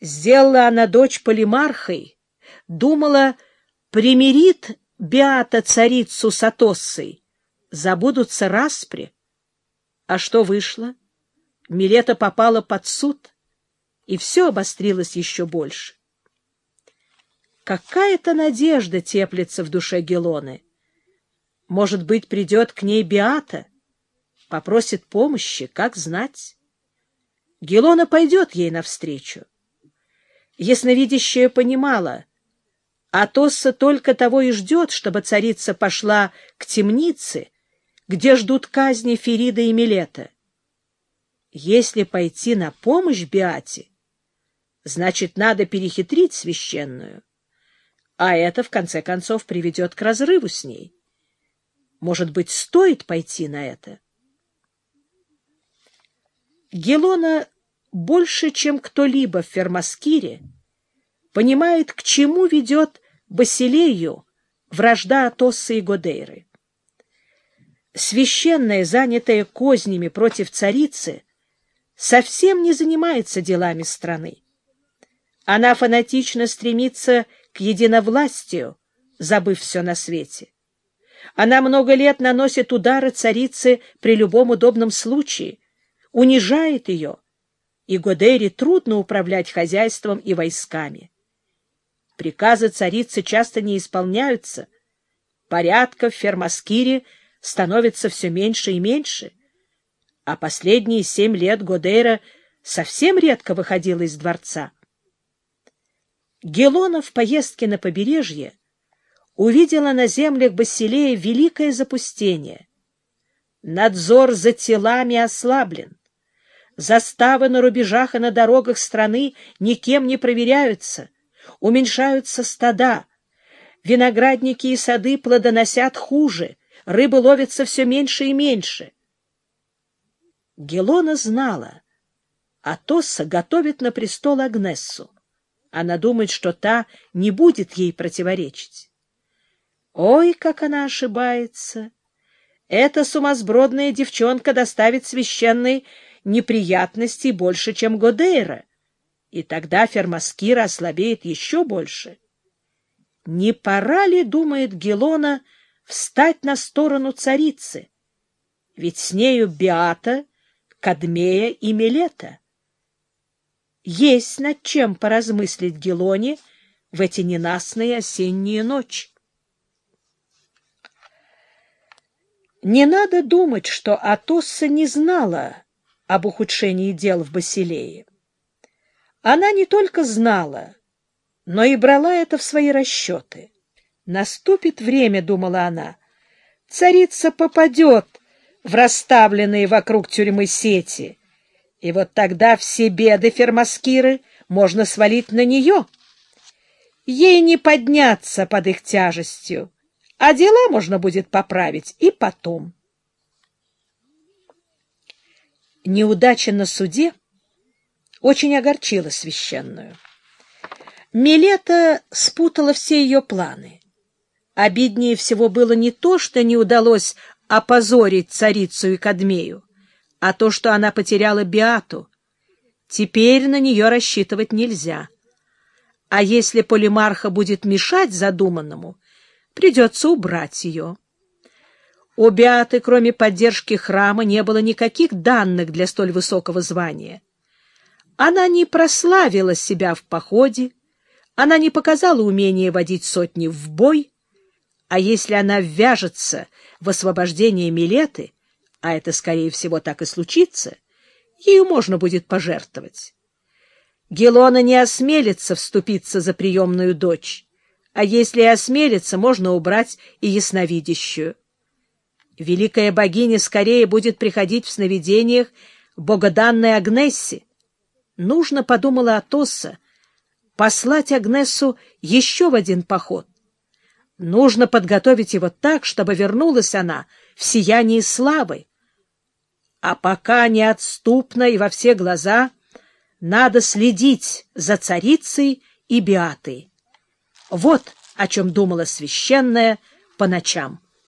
Сделала она дочь полимархой, думала, примирит Беата царицу с Атоссой, забудутся распри. А что вышло? Милета попала под суд, и все обострилось еще больше. Какая-то надежда теплится в душе Гелоны. Может быть, придет к ней Биата, попросит помощи, как знать. Гелона пойдет ей навстречу. Ясновидящая понимала, Атосса только того и ждет, чтобы царица пошла к темнице, где ждут казни Ферида и Милета. Если пойти на помощь Биате, значит, надо перехитрить священную, а это, в конце концов, приведет к разрыву с ней. Может быть, стоит пойти на это? Гелона больше, чем кто-либо в Фермаскире, понимает, к чему ведет Басилею вражда Атосса и Годейры. Священная, занятая кознями против царицы, совсем не занимается делами страны. Она фанатично стремится к единовластию, забыв все на свете. Она много лет наносит удары царице при любом удобном случае, унижает ее, и Годере трудно управлять хозяйством и войсками. Приказы царицы часто не исполняются, порядка в Фермаскире становится все меньше и меньше, а последние семь лет Годейра совсем редко выходила из дворца. Гелона в поездке на побережье увидела на землях Басилея великое запустение. Надзор за телами ослаблен. Заставы на рубежах и на дорогах страны никем не проверяются. Уменьшаются стада. Виноградники и сады плодоносят хуже. Рыбы ловятся все меньше и меньше. Гелона знала. Атосса готовит на престол Агнессу. Она думает, что та не будет ей противоречить. Ой, как она ошибается! Эта сумасбродная девчонка доставит священной неприятностей больше, чем Годейра, и тогда Фермаскира ослабеет еще больше. Не пора ли, думает Гелона, встать на сторону царицы? Ведь с нею Биата, Кадмея и Милета. Есть над чем поразмыслить Гелоне в эти ненастные осенние ночи. Не надо думать, что Атосса не знала об ухудшении дел в Басилее. Она не только знала, но и брала это в свои расчеты. Наступит время, думала она, царица попадет в расставленные вокруг тюрьмы сети, и вот тогда все беды фермаскиры можно свалить на нее. Ей не подняться под их тяжестью а дела можно будет поправить и потом. Неудача на суде очень огорчила священную. Милета спутала все ее планы. Обиднее всего было не то, что не удалось опозорить царицу и Кадмею, а то, что она потеряла Биату. Теперь на нее рассчитывать нельзя. А если Полимарха будет мешать задуманному, придется убрать ее. У Беаты, кроме поддержки храма, не было никаких данных для столь высокого звания. Она не прославила себя в походе, она не показала умения водить сотни в бой, а если она ввяжется в освобождение Милеты, а это, скорее всего, так и случится, ею можно будет пожертвовать. Гелона не осмелится вступиться за приемную дочь, а если и осмелится, можно убрать и ясновидящую. Великая богиня скорее будет приходить в сновидениях богоданной Агнессе. Нужно, подумала Атосса, послать Агнессу еще в один поход. Нужно подготовить его так, чтобы вернулась она в сиянии славы. А пока неотступно и во все глаза надо следить за царицей и Биатой. Вот о чем думала священная по ночам.